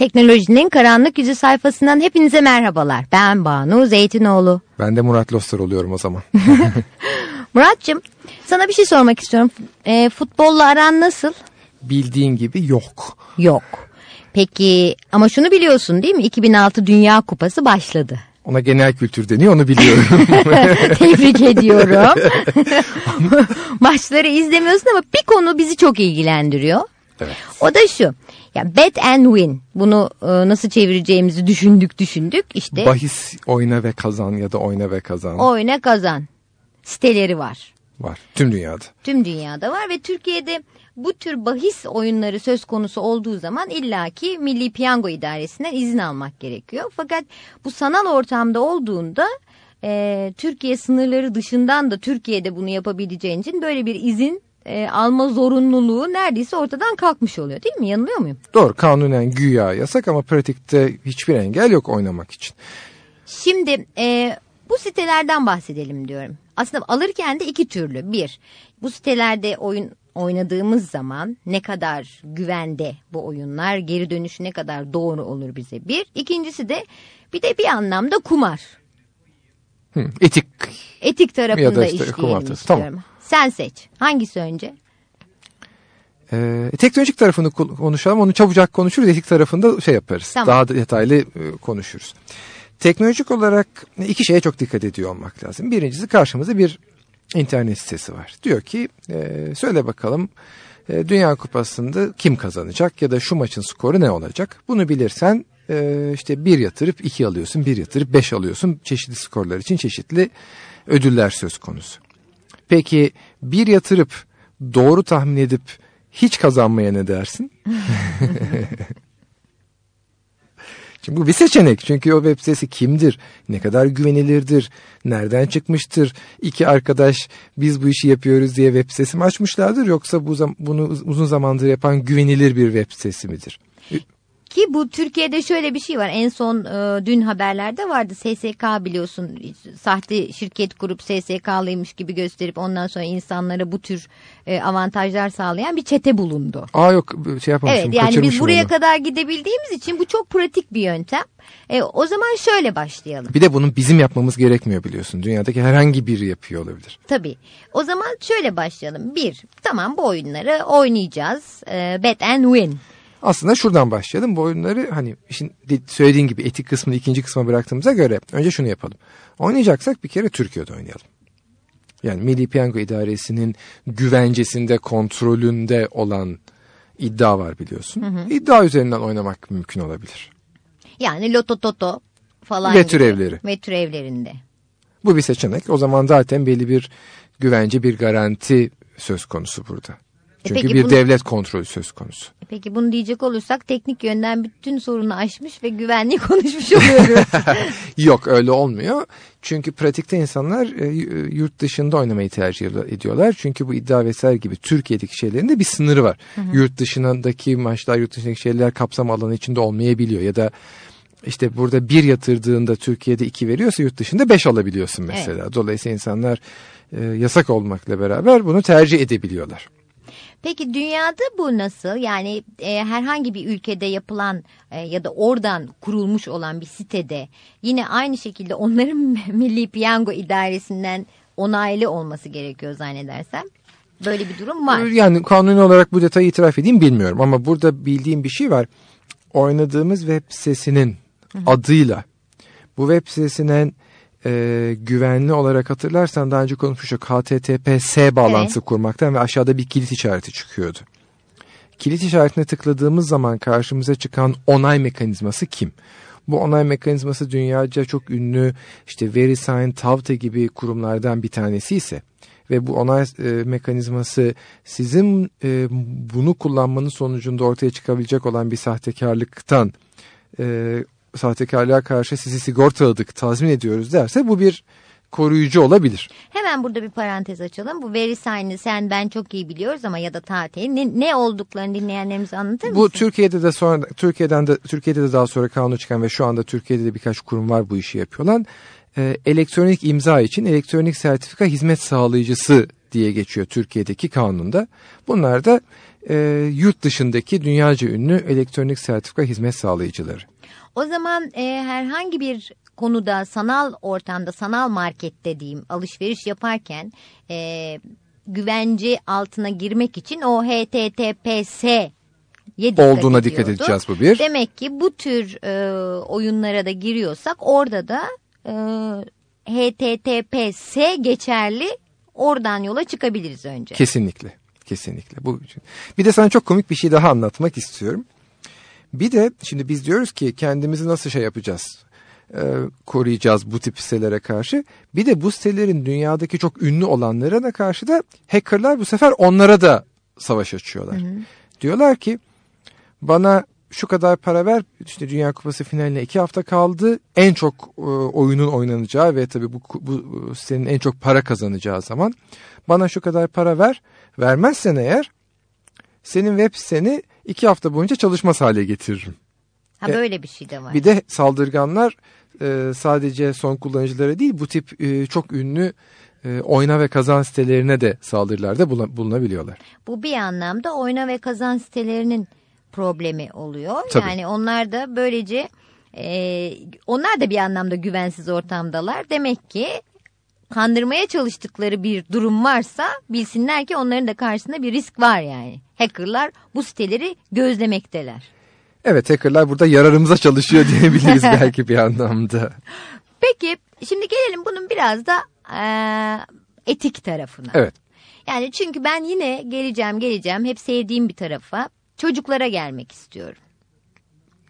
Teknolojinin Karanlık Yüzü sayfasından hepinize merhabalar. Ben Banu Zeytinoğlu. Ben de Murat Loster oluyorum o zaman. Muratcığım sana bir şey sormak istiyorum. E, futbolla aran nasıl? Bildiğin gibi yok. Yok. Peki ama şunu biliyorsun değil mi? 2006 Dünya Kupası başladı. Ona genel kültür deniyor onu biliyorum. Tebrik ediyorum. Maçları izlemiyorsun ama bir konu bizi çok ilgilendiriyor. Evet. O da şu. Ya bet and win. Bunu e, nasıl çevireceğimizi düşündük düşündük. İşte Bahis oyna ve kazan ya da oyna ve kazan oyna kazan siteleri var. var tüm dünyada. Tüm dünyada var ve Türkiye'de bu tür bahis oyunları söz konusu olduğu zaman illaki Milli Piyango İdaresi'nden izin almak gerekiyor. Fakat bu sanal ortamda olduğunda e, Türkiye sınırları dışından da Türkiye'de bunu yapabileceğin için böyle bir izin e, alma zorunluluğu neredeyse ortadan kalkmış oluyor değil mi? Yanılıyor muyum? Doğru kanunen güya yasak ama pratikte hiçbir engel yok oynamak için. Şimdi e, bu sitelerden bahsedelim diyorum. Aslında alırken de iki türlü. Bir, bu sitelerde oyun oynadığımız zaman ne kadar güvende bu oyunlar, geri dönüşü ne kadar doğru olur bize bir. İkincisi de bir de bir anlamda kumar. Hı, etik Etik tarafında Ya da işte işleyelim kumar istiyorum. tamam. Sen seç. Hangisi önce? Ee, teknolojik tarafını ko- konuşalım. Onu çabucak konuşuruz. Etik tarafında şey yaparız. Tamam. Daha da detaylı e, konuşuruz. Teknolojik olarak iki şeye çok dikkat ediyor olmak lazım. Birincisi karşımızda bir internet sitesi var. Diyor ki e, söyle bakalım e, Dünya Kupası'nda kim kazanacak ya da şu maçın skoru ne olacak? Bunu bilirsen e, işte bir yatırıp iki alıyorsun, bir yatırıp beş alıyorsun. Çeşitli skorlar için çeşitli ödüller söz konusu. Peki bir yatırıp doğru tahmin edip hiç kazanmaya ne dersin? Şimdi bu bir seçenek. Çünkü o web sitesi kimdir? Ne kadar güvenilirdir? Nereden çıkmıştır? İki arkadaş biz bu işi yapıyoruz diye web sitesi mi açmışlardır? Yoksa bu bunu uz- uzun zamandır yapan güvenilir bir web sitesi midir? Ki bu Türkiye'de şöyle bir şey var. En son e, dün haberlerde vardı. SSK biliyorsun sahte şirket kurup SSK'lıymış gibi gösterip ondan sonra insanlara bu tür e, avantajlar sağlayan bir çete bulundu. Aa yok şey yapmamışım. Evet yani biz buraya onu. kadar gidebildiğimiz için bu çok pratik bir yöntem. E, o zaman şöyle başlayalım. Bir de bunun bizim yapmamız gerekmiyor biliyorsun. Dünyadaki herhangi biri yapıyor olabilir. Tabii. O zaman şöyle başlayalım. Bir, tamam bu oyunları oynayacağız. E, bet and win. Aslında şuradan başlayalım. Bu oyunları hani işin söylediğin gibi etik kısmını ikinci kısma bıraktığımıza göre önce şunu yapalım. Oynayacaksak bir kere Türkiye'de oynayalım. Yani Milli Piyango İdaresi'nin güvencesinde, kontrolünde olan iddia var biliyorsun. İddia üzerinden oynamak mümkün olabilir. Yani loto toto falan Ve gibi. türevleri. Ve türevlerinde. Bu bir seçenek. O zaman zaten belli bir güvence, bir garanti söz konusu burada. Çünkü peki bir bunu- devlet kontrolü söz konusu. Peki bunu diyecek olursak teknik yönden bütün sorunu aşmış ve güvenliği konuşmuş oluyoruz. Yok öyle olmuyor. Çünkü pratikte insanlar e, yurt dışında oynamayı tercih ediyorlar. Çünkü bu iddia vesaire gibi Türkiye'deki şeylerin de bir sınırı var. Yurt dışındaki maçlar, yurt dışındaki şeyler kapsam alanı içinde olmayabiliyor. Ya da işte burada bir yatırdığında Türkiye'de iki veriyorsa yurt dışında beş alabiliyorsun mesela. Dolayısıyla insanlar e, yasak olmakla beraber bunu tercih edebiliyorlar. Peki dünyada bu nasıl? Yani e, herhangi bir ülkede yapılan e, ya da oradan kurulmuş olan bir sitede yine aynı şekilde onların Milli Piyango İdaresi'nden onaylı olması gerekiyor zannedersem. Böyle bir durum var. Yani kanuni olarak bu detayı itiraf edeyim bilmiyorum ama burada bildiğim bir şey var. Oynadığımız web sitesinin adıyla bu web sitesinin e, güvenli olarak hatırlarsan daha önce konuşmuştuk HTTPS bağlantısı kurmaktan ve aşağıda bir kilit işareti çıkıyordu. Kilit işaretine tıkladığımız zaman karşımıza çıkan onay mekanizması kim? Bu onay mekanizması dünyaca çok ünlü işte VeriSign, Tavte gibi kurumlardan bir tanesi ise ve bu onay e, mekanizması sizin e, bunu kullanmanın sonucunda ortaya çıkabilecek olan bir sahtekarlıktan e, sahtekarlığa karşı sizi sigortaladık, tazmin ediyoruz derse bu bir koruyucu olabilir. Hemen burada bir parantez açalım. Bu VeriSign'ı sen ben çok iyi biliyoruz ama ya da Tate'yi ne, ne olduklarını dinleyenlerimize anlatır mısın? Bu Türkiye'de de sonra Türkiye'den de Türkiye'de de daha sonra kanunu çıkan ve şu anda Türkiye'de de birkaç kurum var bu işi yapıyorlar. Ee, elektronik imza için elektronik sertifika hizmet sağlayıcısı diye geçiyor Türkiye'deki kanunda. Bunlar da e, yurt dışındaki dünyaca ünlü elektronik sertifika hizmet sağlayıcıları. O zaman e, herhangi bir konuda sanal ortamda sanal markette diyeyim alışveriş yaparken e, güvence altına girmek için o HTTPS olduğuna dikkat edeceğiz bu bir. Demek ki bu tür e, oyunlara da giriyorsak orada da e, HTTPS geçerli oradan yola çıkabiliriz önce. Kesinlikle. Kesinlikle. Bu Bir de sana çok komik bir şey daha anlatmak istiyorum. Bir de şimdi biz diyoruz ki kendimizi nasıl şey yapacağız? E, koruyacağız bu tip sitelere karşı. Bir de bu sitelerin dünyadaki çok ünlü olanlara da karşı da hackerlar bu sefer onlara da savaş açıyorlar. Hı hı. Diyorlar ki bana şu kadar para ver işte Dünya Kupası finaline iki hafta kaldı en çok e, oyunun oynanacağı ve tabii bu, bu senin en çok para kazanacağı zaman bana şu kadar para ver vermezsen eğer senin web siteni iki hafta boyunca çalışmaz hale getiririm. Ha böyle bir şey de var. Bir de saldırganlar e, sadece son kullanıcılara değil bu tip e, çok ünlü e, oyna ve kazan sitelerine de saldırılarda bulunabiliyorlar. Bu bir anlamda oyna ve kazan sitelerinin problemi oluyor. Tabii. Yani onlar da böylece e, onlar da bir anlamda güvensiz ortamdalar. Demek ki kandırmaya çalıştıkları bir durum varsa bilsinler ki onların da karşısında bir risk var yani. Hackerlar bu siteleri gözlemekteler. Evet hackerlar burada yararımıza çalışıyor diyebiliriz belki bir anlamda. Peki şimdi gelelim bunun biraz da e, etik tarafına. Evet. Yani çünkü ben yine geleceğim geleceğim hep sevdiğim bir tarafa çocuklara gelmek istiyorum.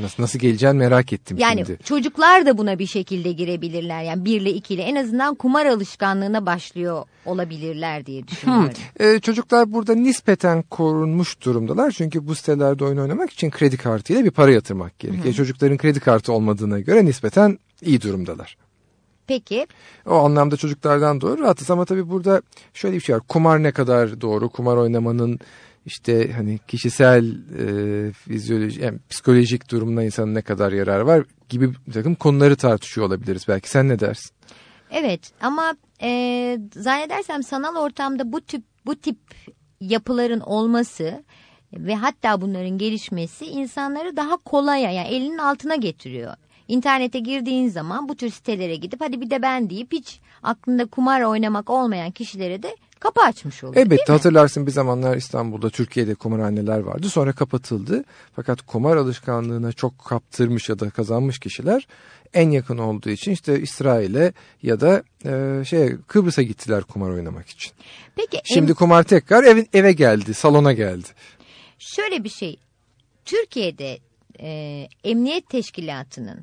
Nasıl, nasıl geleceğini merak ettim yani şimdi. Yani çocuklar da buna bir şekilde girebilirler. Yani bir ile iki ile en azından kumar alışkanlığına başlıyor olabilirler diye düşünüyorum. Hmm. Ee, çocuklar burada nispeten korunmuş durumdalar. Çünkü bu sitelerde oyun oynamak için kredi kartıyla bir para yatırmak gerekiyor. Hmm. Çocukların kredi kartı olmadığına göre nispeten iyi durumdalar. Peki. O anlamda çocuklardan doğru rahatız ama tabii burada şöyle bir şey var. Kumar ne kadar doğru? Kumar oynamanın işte hani kişisel e, fizyoloji, yani psikolojik durumuna insanın ne kadar yarar var gibi bir takım konuları tartışıyor olabiliriz belki. Sen ne dersin? Evet ama e, zannedersem sanal ortamda bu tip bu tip yapıların olması ve hatta bunların gelişmesi insanları daha kolaya yani elinin altına getiriyor. İnternete girdiğin zaman bu tür sitelere gidip hadi bir de ben deyip hiç aklında kumar oynamak olmayan kişilere de kapı açmış oluyor. Elbette hatırlarsın bir zamanlar İstanbul'da Türkiye'de kumarhaneler vardı. Sonra kapatıldı. Fakat kumar alışkanlığına çok kaptırmış ya da kazanmış kişiler en yakın olduğu için işte İsrail'e ya da e, şey Kıbrıs'a gittiler kumar oynamak için. Peki şimdi em... kumar tekrar eve, eve geldi, salona geldi. Şöyle bir şey. Türkiye'de e, emniyet teşkilatının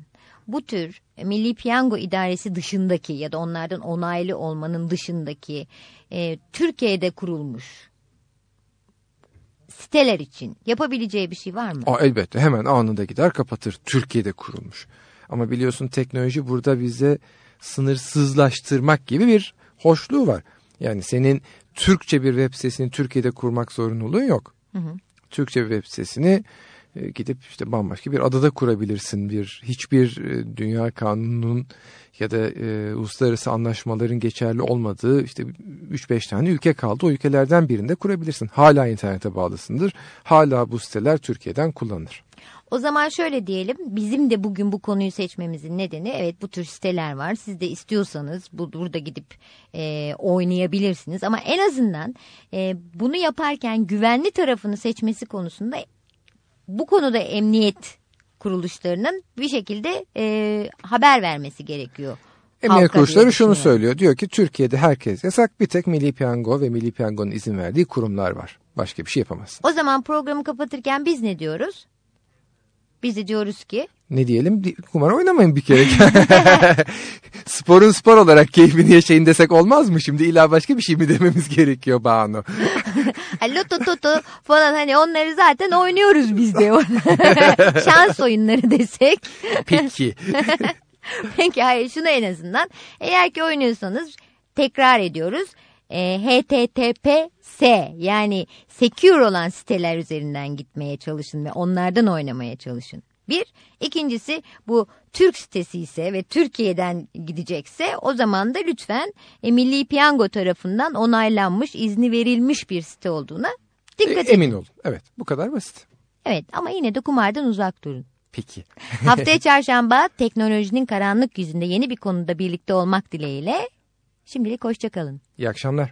bu tür Milli Piyango İdaresi dışındaki ya da onlardan onaylı olmanın dışındaki e, Türkiye'de kurulmuş siteler için yapabileceği bir şey var mı? Aa, elbette hemen anında gider kapatır. Türkiye'de kurulmuş. Ama biliyorsun teknoloji burada bize sınırsızlaştırmak gibi bir hoşluğu var. Yani senin Türkçe bir web sitesini Türkiye'de kurmak zorunluluğun yok. Hı hı. Türkçe bir web sitesini e, gidip işte bambaşka bir adada kurabilirsin. Bir hiçbir e, dünya kanununun ya da e, uluslararası anlaşmaların geçerli olmadığı işte 3-5 tane ülke kaldı. O ülkelerden birinde kurabilirsin. Hala internete bağlısındır. Hala bu siteler Türkiye'den kullanılır. O zaman şöyle diyelim bizim de bugün bu konuyu seçmemizin nedeni evet bu tür siteler var. Siz de istiyorsanız bu, burada gidip e, oynayabilirsiniz. Ama en azından e, bunu yaparken güvenli tarafını seçmesi konusunda bu konuda emniyet kuruluşlarının bir şekilde e, haber vermesi gerekiyor. Emniyet kuruluşları şunu söylüyor. Diyor ki Türkiye'de herkes yasak bir tek Milli Piyango ve Milli Piyango'nun izin verdiği kurumlar var. Başka bir şey yapamazsın. O zaman programı kapatırken biz ne diyoruz? Biz de diyoruz ki ne diyelim kumar oynamayın bir kere. Sporun spor olarak keyfini yaşayın desek olmaz mı? Şimdi illa başka bir şey mi dememiz gerekiyor Banu? Loto toto falan hani onları zaten oynuyoruz biz de. Şans oyunları desek. Peki. Peki hayır şunu en azından. Eğer ki oynuyorsanız tekrar ediyoruz. E, HTTPS yani secure olan siteler üzerinden gitmeye çalışın ve onlardan oynamaya çalışın. Bir. ikincisi bu Türk sitesi ise ve Türkiye'den gidecekse o zaman da lütfen e, Milli Piyango tarafından onaylanmış, izni verilmiş bir site olduğuna Dikkat E, edin. emin olun. Evet bu kadar basit. Evet ama yine de kumardan uzak durun. Peki. Haftaya çarşamba teknolojinin karanlık yüzünde yeni bir konuda birlikte olmak dileğiyle. Şimdilik hoşçakalın. İyi akşamlar.